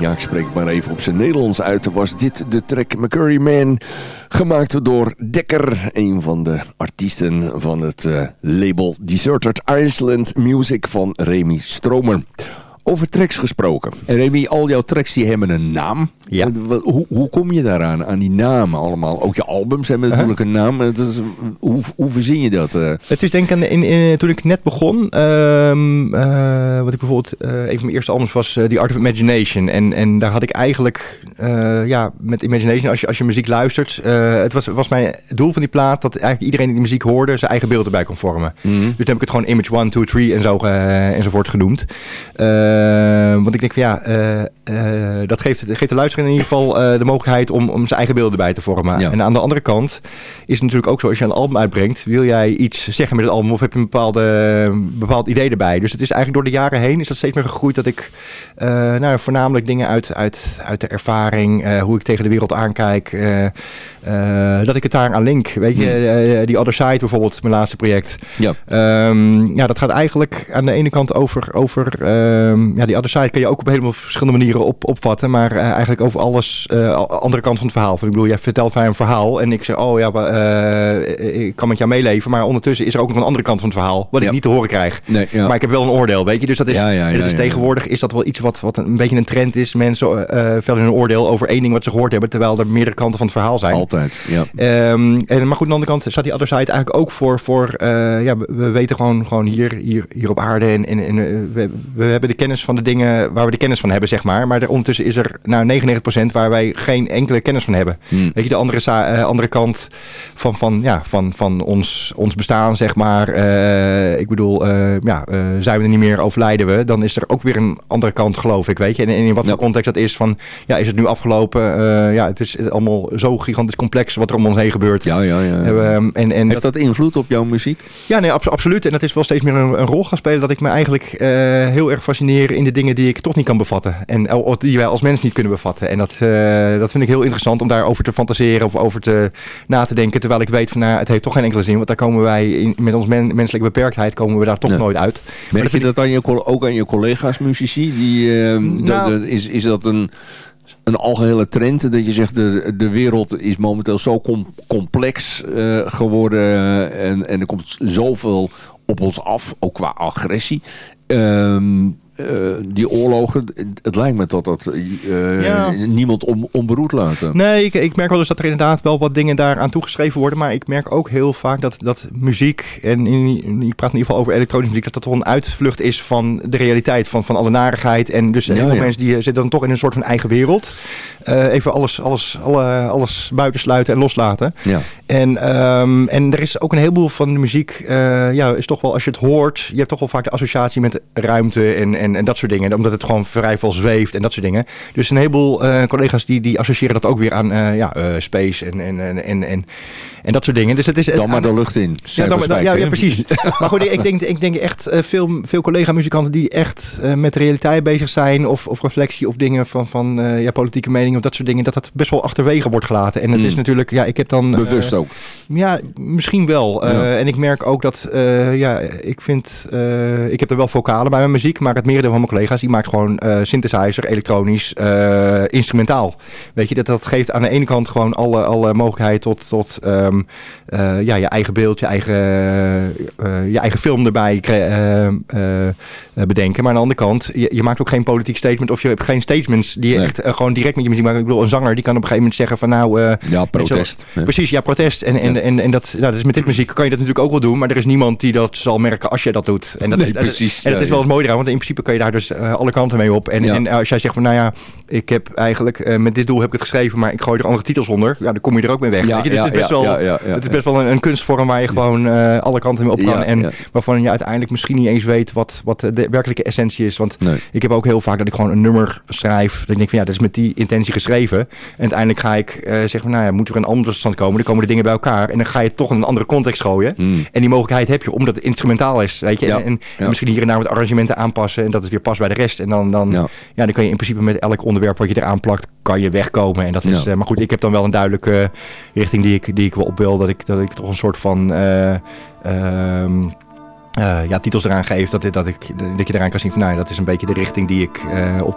ja ik spreek maar even op zijn Nederlands uit, was dit de track McCurry Man, gemaakt door Dekker, een van de artiesten van het uh, label Deserted Iceland Music van Remy Stromer. Over tracks gesproken. En Remy, al jouw tracks die hebben een naam. Ja. Eh, hoe, hoe kom je daaraan, aan die namen allemaal? Ook je albums hebben natuurlijk een naam. Het is, hoe, hoe verzin je dat? Het is denk ik, in, in, toen ik net begon, um, uh, wat ik bijvoorbeeld, uh, een van mijn eerste albums was The Art of Imagination. En, en daar had ik eigenlijk, ja, met Imagination, als je, als je muziek luistert, het was, was mijn doel van die plaat dat eigenlijk iedereen die, muziek hoorde zijn eigen beeld erbij kon vormen. Mm -hmm. Dus dan heb ik het gewoon Image 1, 2, 3 en zo, enzovoort genoemd. want ik denk van ja, dat geeft, geeft de luisteraar in ieder geval de mogelijkheid om, om zijn eigen beelden bij te vormen. Ja. En aan de andere kant is het natuurlijk ook zo, als je een album uitbrengt, wil jij iets zeggen met het album of heb je een bepaalde, bepaald idee erbij. Dus het is eigenlijk door de jaren heen is dat steeds meer gegroeid dat ik nou, voornamelijk dingen uit, uit, uit de ervaring, uh, hoe ik tegen de wereld aankijk, dat ik het daar aan link. Weet je, hmm. die Other Side bijvoorbeeld, mijn laatste project. Ja. Um, ja, dat gaat eigenlijk aan de ene kant over, over um, ja, die Other Side kan je ook op helemaal verschillende manieren op, opvatten, maar eigenlijk over alles, andere kant van het verhaal. Ik bedoel, jij vertelt mij een verhaal en ik zeg, oh ja, ik kan met jou meeleven. Maar ondertussen is er ook nog een andere kant van het verhaal, wat ja. ik niet te horen krijg. Nee, ja. Maar ik heb wel een oordeel, weet je. Dus dat is, ja, dat is tegenwoordig is dat wel iets wat, wat een beetje een trend is. Mensen vellen hun oordeel over één ding wat ze gehoord hebben, terwijl er meerdere kanten van het verhaal zijn. Altijd, ja. Um, en, maar goed, aan de andere kant staat die other side eigenlijk ook voor, voor ja, we weten gewoon, gewoon hier, hier, hier op aarde en, en, en we, we, hebben de kennis van de dingen waar we de kennis van hebben, zeg maar. Maar er, ondertussen is er nou 99% waar wij geen enkele kennis van hebben. Hmm. Weet je, de andere, uh, andere kant van, van, ja, van, van ons, ons bestaan, zeg maar. Uh, ik bedoel, ja, zijn we er niet meer, overlijden we, dan is er ook weer een andere kant, geloof ik. Weet je, en, in wat voor context dat is van, ja, is het nu afgelopen? ja, het is allemaal zo gigantisch complex wat er om ons heen gebeurt. Ja, ja, ja. en, en Heeft dat, dat, invloed op jouw muziek? Ja, nee, absoluut. En dat is wel steeds meer een, een rol gaan spelen dat ik me eigenlijk heel erg fascineer in de dingen die ik toch niet kan bevatten. En of die wij als mens niet kunnen bevatten. En dat, uh, dat vind ik heel interessant om daarover te fantaseren of over te, na te denken. Terwijl ik weet van nou, het heeft toch geen enkele zin. Want daar komen wij in, met onze men, menselijke beperktheid komen we daar toch nooit uit. Merk je dat aan je, ook aan je collega's muzici? Die, uh, nou, de, is, is dat een een algehele trend. Dat je zegt, de, de wereld is momenteel zo com complex uh, geworden. En, en er komt zoveel op ons af, ook qua agressie. Um, uh, die oorlogen, het lijkt me dat dat uh, ja. niemand on, onberoerd laten. Nee, ik, ik merk wel dus dat er inderdaad wel wat dingen daaraan toegeschreven worden. Maar ik merk ook heel vaak dat, dat muziek, en in, ik praat in ieder geval over elektronische muziek, dat dat toch een uitvlucht is van de realiteit, van, van alle narigheid. En dus ja, heel veel ja. mensen die zitten dan toch in een soort van eigen wereld. Uh, even alles, alles, alle, alles buitensluiten en loslaten. Ja. En, um, en er is ook een heleboel van de muziek, ja, is toch wel als je het hoort, je hebt toch wel vaak de associatie met ruimte en, en en, dat soort dingen. Omdat het gewoon vrij veel zweeft en dat soort dingen. Dus een heleboel uh, collega's die, die associëren dat ook weer aan uh, ja, uh, space en, en, en, en, en dat soort dingen. Dus het is, dan maar de lucht in. Ja, dan, dan, ja, ja, precies. maar goed, ik denk, ik denk echt veel, veel collega-muzikanten die echt met de realiteit bezig zijn. Of, of reflectie of dingen van, van ja, politieke mening of dat soort dingen. Dat dat best wel achterwege wordt gelaten. En het mm. is natuurlijk, ja, ik heb dan... Bewust ook. Ja, misschien wel. Ja. En ik merk ook dat, ja, ik vind... ik heb er wel vocalen bij mijn muziek, maar het merendeel van mijn collega's, die maakt gewoon synthesizer, elektronisch, instrumentaal. Weet je, dat, dat geeft aan de ene kant gewoon alle, alle mogelijkheid tot, tot um, uh, ja, je eigen beeld, je eigen, je eigen film erbij bedenken. Maar aan de andere kant, je, je, maakt ook geen politiek statement of je hebt geen statements die je nee. echt gewoon direct met je muziek maakt. Ik bedoel, een zanger die kan op een gegeven moment zeggen van nou... ja, protest. Zo, precies, ja, protest. En, en, ja. en, en, dat, nou, dus met dit muziek kan je dat natuurlijk ook wel doen, maar er is niemand die dat zal merken als je dat doet. En dat, nee, is, precies, en, dat is wel het mooie eraan, want in principe kan je daar dus alle kanten mee op. En, ja. en, als jij zegt van, nou ja, ik heb eigenlijk met dit doel heb ik het geschreven, maar ik gooi er andere titels onder. Ja, dan kom je er ook mee weg. Ja, je, het, is best wel, het is best wel een, een kunstvorm waar je gewoon uh, alle kanten mee op kan. en waarvan je uiteindelijk misschien niet eens weet wat, wat de werkelijke essentie is. Want nee. ik heb ook heel vaak dat ik gewoon een nummer schrijf. Dat ik denk van, ja, dat is met die intentie geschreven. En uiteindelijk ga ik zeggen van, nou ja, moet er een tot stand komen. Dan komen de dingen bij elkaar. En dan ga je toch in een andere context gooien. Mm. En die mogelijkheid heb je, omdat het instrumentaal is. Weet je? En, en, en misschien hier en daar wat arrangementen aanpassen. En dat het weer past bij de rest. En dan, dan, ja. ja. dan kan je in principe met elk onderwerp wat je eraan plakt, kan je wegkomen. En dat is, ja. uh, maar goed, ik heb dan wel een duidelijke richting die ik, die ik wel op wil. Dat ik, dat ik toch een soort van... Uh, um, ja, titels eraan geeft, dat, dat, ik, dat je eraan kan zien van nou, dat is een beetje de richting die ik op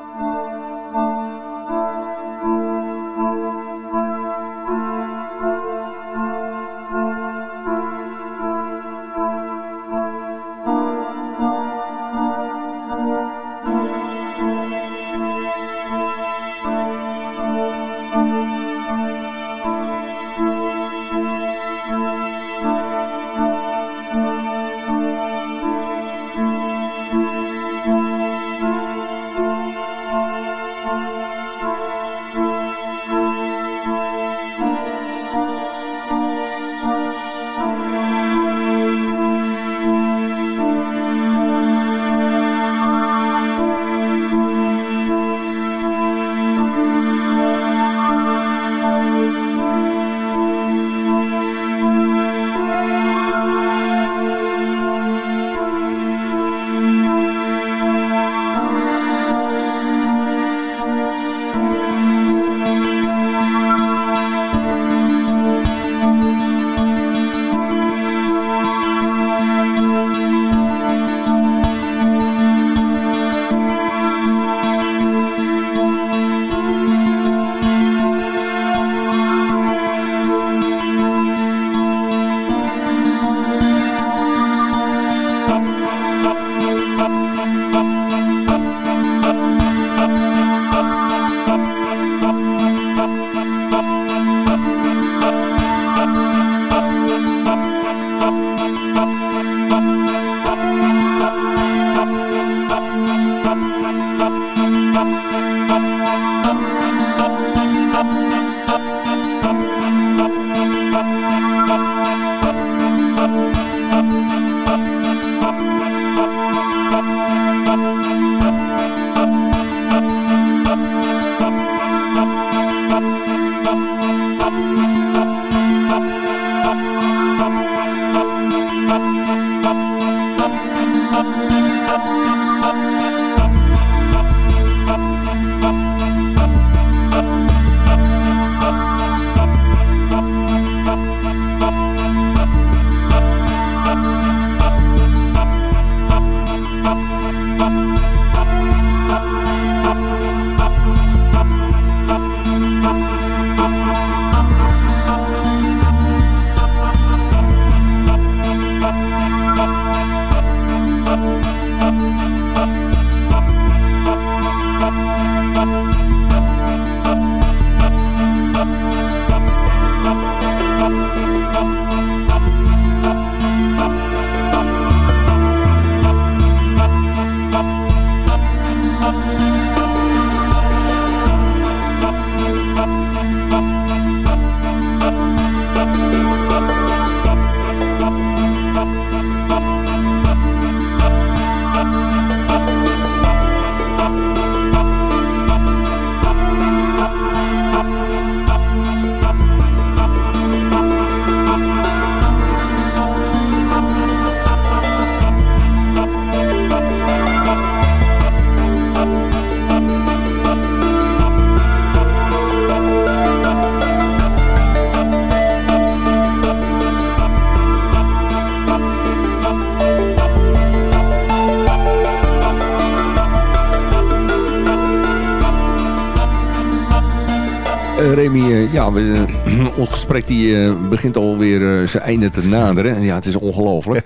ja, we, ons gesprek die, uh, begint alweer uh, zijn einde te naderen. Ja, het is ongelooflijk.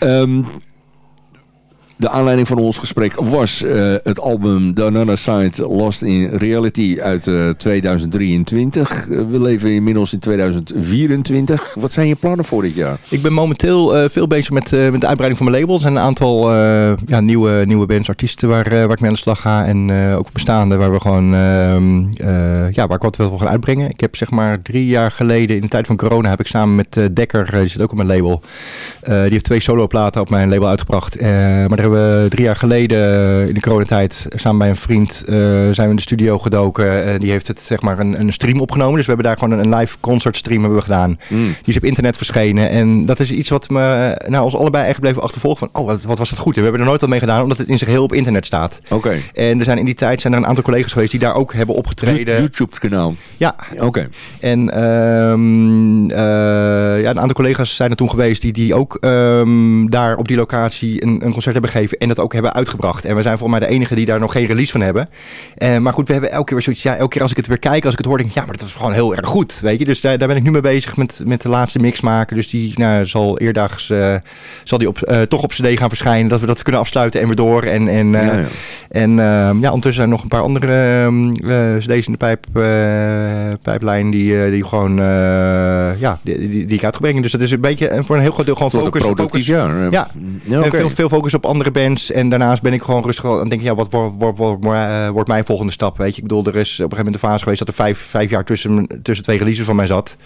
um, De aanleiding van ons gesprek was uh, het album The Another Side Lost in Reality uit uh, 2023. Uh, we leven inmiddels in 2024. Wat zijn je plannen voor dit jaar? Ik ben momenteel veel bezig met, met de uitbreiding van mijn label. Er zijn een aantal ja, nieuwe, nieuwe bands, artiesten waar, waar ik mee aan de slag ga. En ook bestaande waar we gewoon ehm, ja, waar ik wat wil gaan uitbrengen. Ik heb zeg maar drie jaar geleden in de tijd van corona heb ik samen met Dekker, die zit ook op mijn label. die heeft twee soloplaten op mijn label uitgebracht. maar daar hebben drie jaar geleden in de coronatijd samen bij een vriend zijn we in de studio gedoken. die heeft het zeg maar een, een stream opgenomen. Dus we hebben daar gewoon een, live concert stream hebben we gedaan. Mm. Die is op internet verschenen. En dat is iets wat me nou, ons allebei echt bleef achtervolgen. Van, oh, wat, wat was het goed. En we hebben er nooit wat mee gedaan, omdat het in zich heel op internet staat. Oké. En er zijn in die tijd zijn er een aantal collega's geweest die daar ook hebben opgetreden. YouTube-kanaal? Ja. Oké. En um, ja, een aantal collega's zijn er toen geweest die, die ook um, daar op die locatie een, een, concert hebben en dat ook hebben uitgebracht. En we zijn volgens mij de enige die daar nog geen release van hebben. Uh, maar goed, we hebben elke keer weer zoiets, ja, elke keer als ik het weer kijk, als ik het hoor, denk ik, ja, maar dat was gewoon heel erg goed, weet je. Dus daar, daar ben ik nu mee bezig met, met de laatste mix maken. Dus die nou, zal eerdaags, uh, zal die op, uh, toch op cd gaan verschijnen, dat we dat kunnen afsluiten en weer door. En, en, ja, ja. en ehm, ja, ondertussen zijn er nog een paar andere cd's in de pijp, pijplijn die, die gewoon, ja, die, die, die ik. Dus dat is een beetje voor een heel groot deel gewoon focus. focus ja, ja. veel, veel focus op andere bands. En daarnaast ben ik gewoon rustig aan denken, ja, wat wordt, wordt, uh, mijn volgende stap? Weet je, ik bedoel, er is op een gegeven moment de fase geweest dat er vijf, vijf jaar tussen, tussen twee releases van mij zat.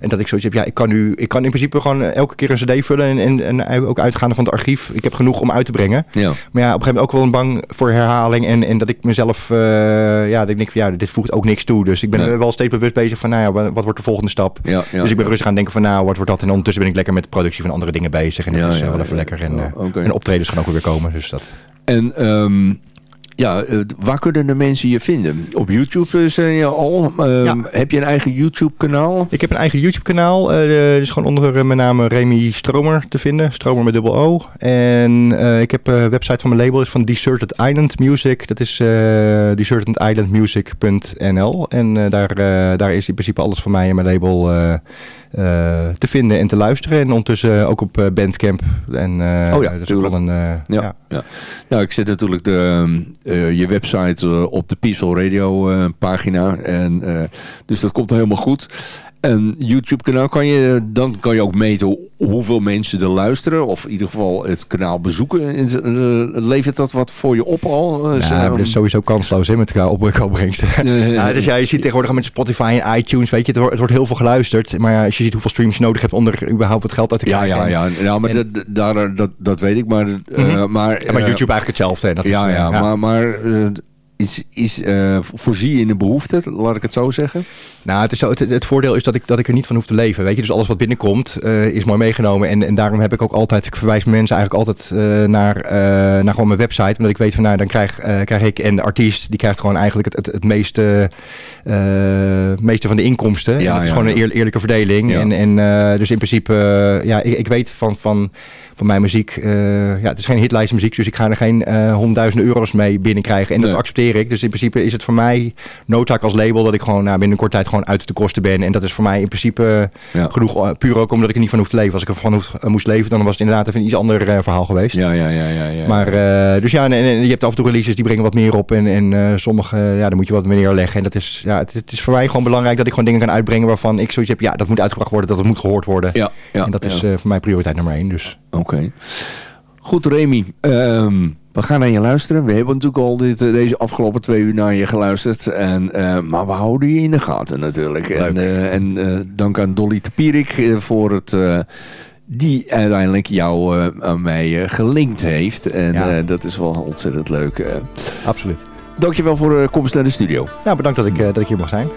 En dat ik zoiets heb, ja, ik kan nu, ik kan in principe gewoon elke keer een cd vullen en, en, en ook uitgaande van het archief. Ik heb genoeg om uit te brengen. Ja. Maar ja, op een gegeven moment ook wel een bang voor herhaling en, en dat ik mezelf, uh, ja, dat ik denk van ja, dit voegt ook niks toe. Dus ik ben nee. wel steeds bewust bezig van, nou ja, wat, wordt de volgende stap? Ja, ja, dus ik ben rustig aan denken van, nou, wat wordt dat? En ondertussen ben ik lekker met de productie van andere dingen bezig. En dat is uh, wel even lekker. En, uh, okay. en optredens gaan ook weer komen. Dus dat... En um, ja, uh, waar kunnen de mensen je vinden? Op YouTube zijn je al. Uh, ja. Heb je een eigen YouTube kanaal? Ik heb een eigen YouTube kanaal. Uh, is gewoon onder mijn naam Remy Stromer te vinden. Stromer met dubbel O. En ik heb een website van mijn label. is van Deserted Island Music. Dat is desertedislandmusic.nl. En daar, daar is in principe alles van mij en mijn label uh, te vinden en te luisteren. En ondertussen ook op uh, Bandcamp. En, oh ja, dat is wel een, ja, ja. Ja. ja, ik zet natuurlijk de, je website op de Peaceful Radio pagina. En, dus dat komt helemaal goed. En YouTube kanaal kan je, dan kan je ook meten hoeveel mensen er luisteren. Of in ieder geval het kanaal bezoeken. Uh, levert dat wat voor je op al? Ja, dat is sowieso kansloos in met opbrengsten. ja, dus ja, je ziet tegenwoordig met Spotify en iTunes, weet je, het wordt, het wordt heel veel geluisterd. Maar ja, als je ziet hoeveel streams je nodig hebt om er überhaupt wat geld uit te krijgen. Ja, ja, ja. ja maar en, dat, daar, dat, dat weet ik. Maar, uh, mm-hmm. maar, ja, maar YouTube eigenlijk hetzelfde. Dat ja, is, ja, ja, maar... maar is, is uh, voorzie je in de behoefte, laat ik het zo zeggen? Nou, het, is zo, het, het, voordeel is dat ik, dat ik er niet van hoef te leven. Weet je, dus alles wat binnenkomt uh, is mooi meegenomen. En, en daarom heb ik ook altijd, ik verwijs mensen eigenlijk altijd uh, naar, naar gewoon mijn website. Omdat ik weet van nou, dan krijg, krijg ik en de artiest, die krijgt gewoon eigenlijk het, het, het meeste, meeste van de inkomsten. Ja, en dat is gewoon een eerlijke verdeling. En, en dus in principe, ja, ik, ik weet van, van van mijn muziek. Uh, ja, het is geen hitlijstmuziek, dus ik ga er geen uh, honderdduizenden euro's mee binnenkrijgen. En nee. dat accepteer ik. Dus in principe is het voor mij noodzaak als label dat ik gewoon nou, binnen een korte tijd gewoon uit de kosten ben. En dat is voor mij in principe ja. genoeg, puur ook omdat ik er niet van hoef te leven. Als ik ervan hoef, moest leven, dan was het inderdaad even een iets ander verhaal geweest. Ja, ja, ja. ja, ja maar dus ja, en, en, je hebt af en toe releases die brengen wat meer op. En, en sommige, ja, dan moet je wat meer neerleggen. En dat is, ja, het, het, is voor mij gewoon belangrijk dat ik gewoon dingen kan uitbrengen waarvan ik zoiets heb, ja, dat moet uitgebracht worden, dat het moet gehoord worden. Ja, ja, en dat is voor mij prioriteit nummer één. Dus. Oké. Okay. Goed, Remy. Um, we gaan naar je luisteren. We hebben natuurlijk al dit, eh, deze afgelopen twee uur naar je geluisterd. En, uh, maar we houden je in de gaten natuurlijk. Leuk. En, uh, en uh, dank aan Dolly Tepierik voor het... die uiteindelijk jou aan mij gelinkt heeft. En ja. dat is wel ontzettend leuk. Absoluut. Dankjewel voor de komst naar de studio. Ja, bedankt dat ik, dat ik hier mag zijn.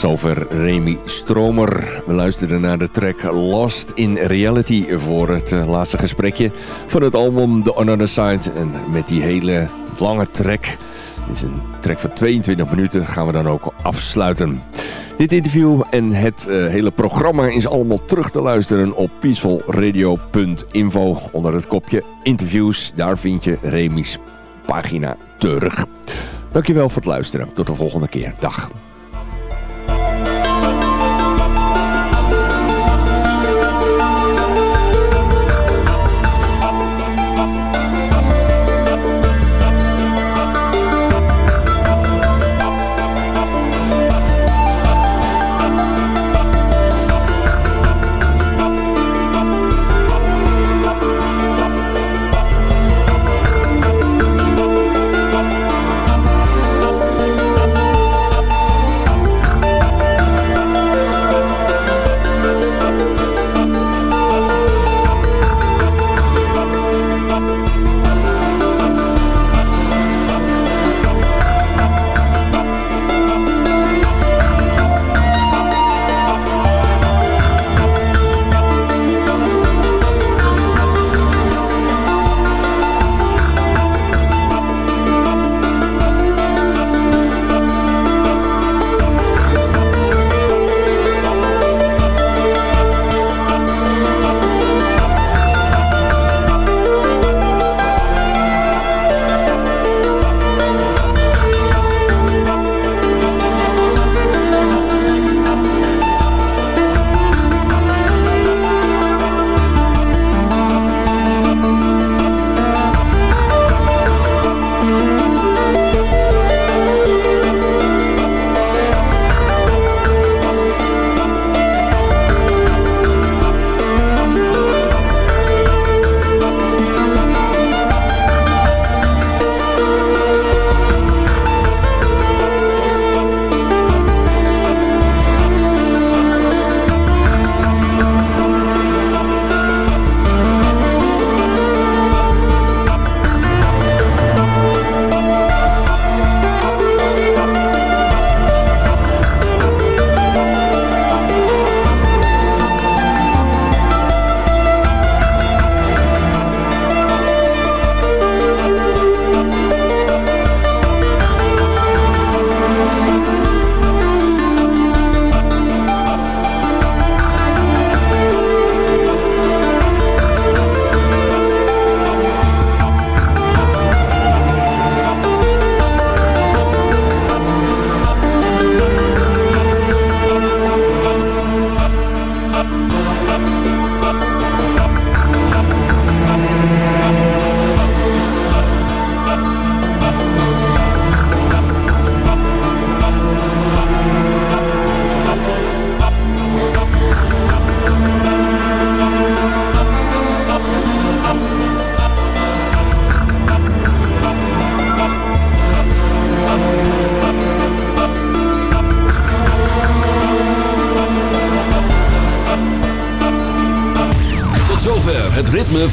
Zover Remy Stromer. We luisterden naar de track Lost in Reality voor het eh, laatste gesprekje van het album The Another Side. En met die hele lange track, dit is een track van 22 minuten, gaan we dan ook afsluiten. Dit interview en het uh, hele programma is allemaal terug te luisteren op peacefulradio.info onder het kopje interviews. Daar vind je Remy's pagina terug. Dankjewel voor het luisteren. Tot de volgende keer. Dag.